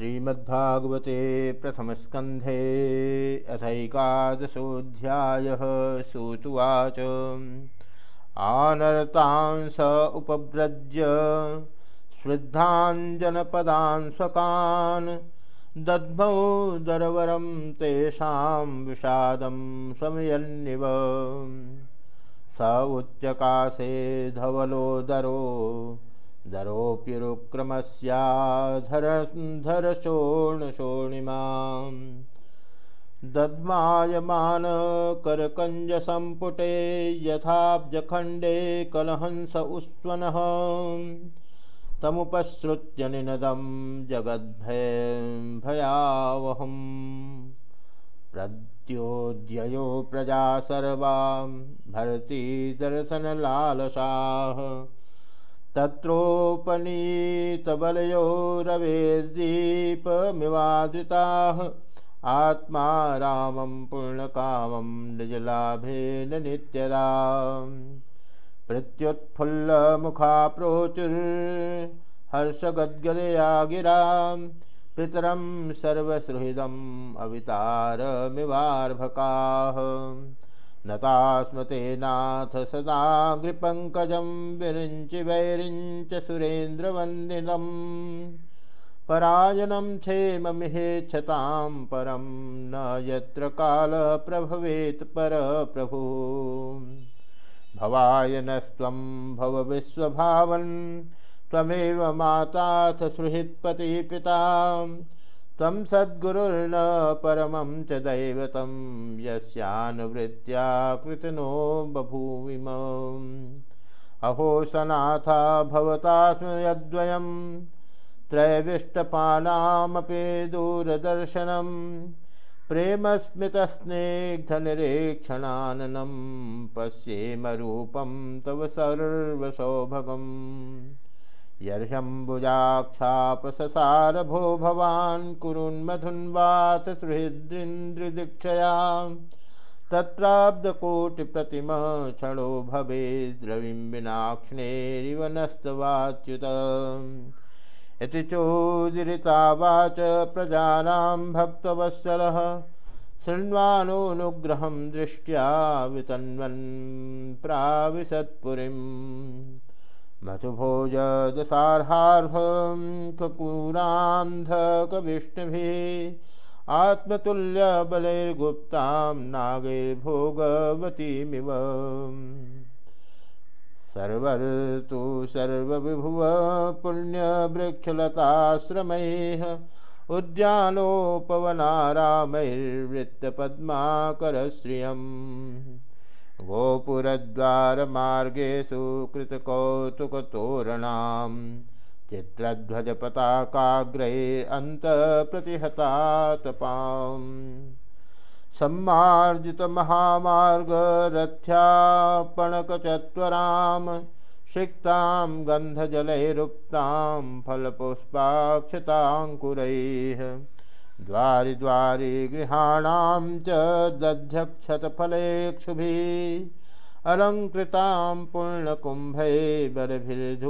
श्रीमद्भागवते प्रथमस्कन्धे अथैकादशोऽध्यायः सूतुवाच। आनर्तान् स उपव्रज्य, श्रद्धाञ्जनपदान् स्वकान्, दद्मौ दरवरं तेषां स उच्चकाशे धवलोदरो दरोऽप्युरुक्रमस्याधरशोणशोणिमां दद्मायमानकरकञ्जसम्पुटे यथाब्जखण्डे कलहंस उस्वनः। तमुपसृत्य निनदं जगद्भयं भयावहम् प्रद्योद्ययो प्रजा सर्वां भरती दर्शनलालसाः। तत्रोपनीतबलयो रवेद्दीपमिवादृताः आत्मा रामं पूर्णकामं निजलाभेन नित्यदा। प्रत्युत्फुल्लमुखा प्रोचुर्हर्षगद्गदया गिरां पितरं सर्वसुहृदम् अवितारमिवार्भकाः। नतास्मतेनाथ सदाग्रिपङ्कजं विरिञ्चि वैरिञ्च सुरेन्द्रवन्दिनं परायणं क्षेममिहेच्छतां परं न यत्र कालप्रभवेत् परप्रभुः। भवायनस्त्वं भव विश्वभावन् त्वमेव माताथ सुहृत्पति पिता। त्वं सद्गुरुर्न परमं च दैवतं यस्यानुवृत्त्या कृतनो बभूविम। अहो सनाथा भवता स्मयद्वयं त्रयविष्टपानामपि दूरदर्शनं, प्रेमस्मितस्निग्धनिरीक्षणाननं पश्येम रूपं तव सर्वसौभगम् यर्ह्यम्बुजाक्षापससार भो भवान् कुरुन्मधुन्वात सुहृद्रिन्द्रिदीक्षया। तत्राब्दकोटिप्रतिम क्षणो भवेद्रविं विनाक्ष्णेरिव नस्तवाच्युत। इति चोदिरितावाच प्रजानां भक्तवत्सलः। शृण्वानोऽनुग्रहं दृष्ट्या वितन्वन् प्राविशत्पुरीम्। मधुभोजदसार्हार्हं कपूरान्धकविष्णुभिः आत्मतुल्यबलैर्गुप्तां नागैर्भोगवतीमिव। सर्वर्तु सर्वविभुव पुण्यवृक्षलताश्रमैः उद्यानोपवनारामैर्वृत्तपद्माकरश्रियम्। गोपुरद्वारमार्गेषु कृतकौतुकतोरणां चित्रध्वजपताकाग्रये अन्तप्रतिहतातपाम् सम्मार्जितमहामार्गरथ्यापणकचत्वरां सिक्तां गन्धजलैरुक्तां फलपुष्पाक्षताङ्कुरैः द्वारि द्वारि गृहाणां च दध्यक्षतफलेक्षुभिः अलङ्कृतां पूर्णकुम्भै बलभिर्धूपदीपकैः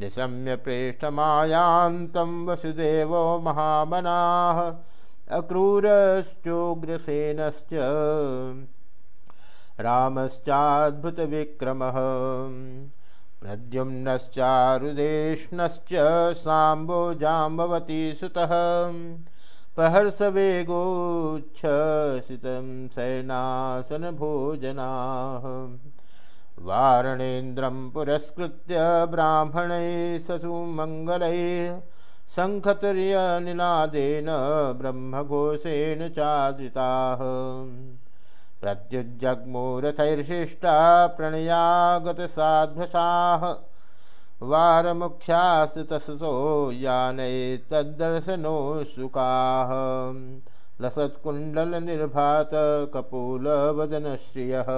निशम्य प्रेष्ठमायान्तं वसुदेवो महामनाः अक्रूरश्चोग्रसेनश्च रामश्चाद्भुतविक्रमः प्रद्युम्नश्चारुदेष्णश्च साम्बो जाम्बवती सुतः प्रहर्षवेगोच्छसितं शयनासनभोजनाः वारणेन्द्रं पुरस्कृत्य ब्राह्मणैः ससुमङ्गलैः शङ्खतुर्यनिनादेन ब्रह्मघोषेण चादृताः प्रत्युज्जग्मूरथैर्शिष्टा प्रणयागतसाध्वसाः। निर्भात यानैतद्दर्शनोत्सुकाः वदन कपूलवदनश्रियः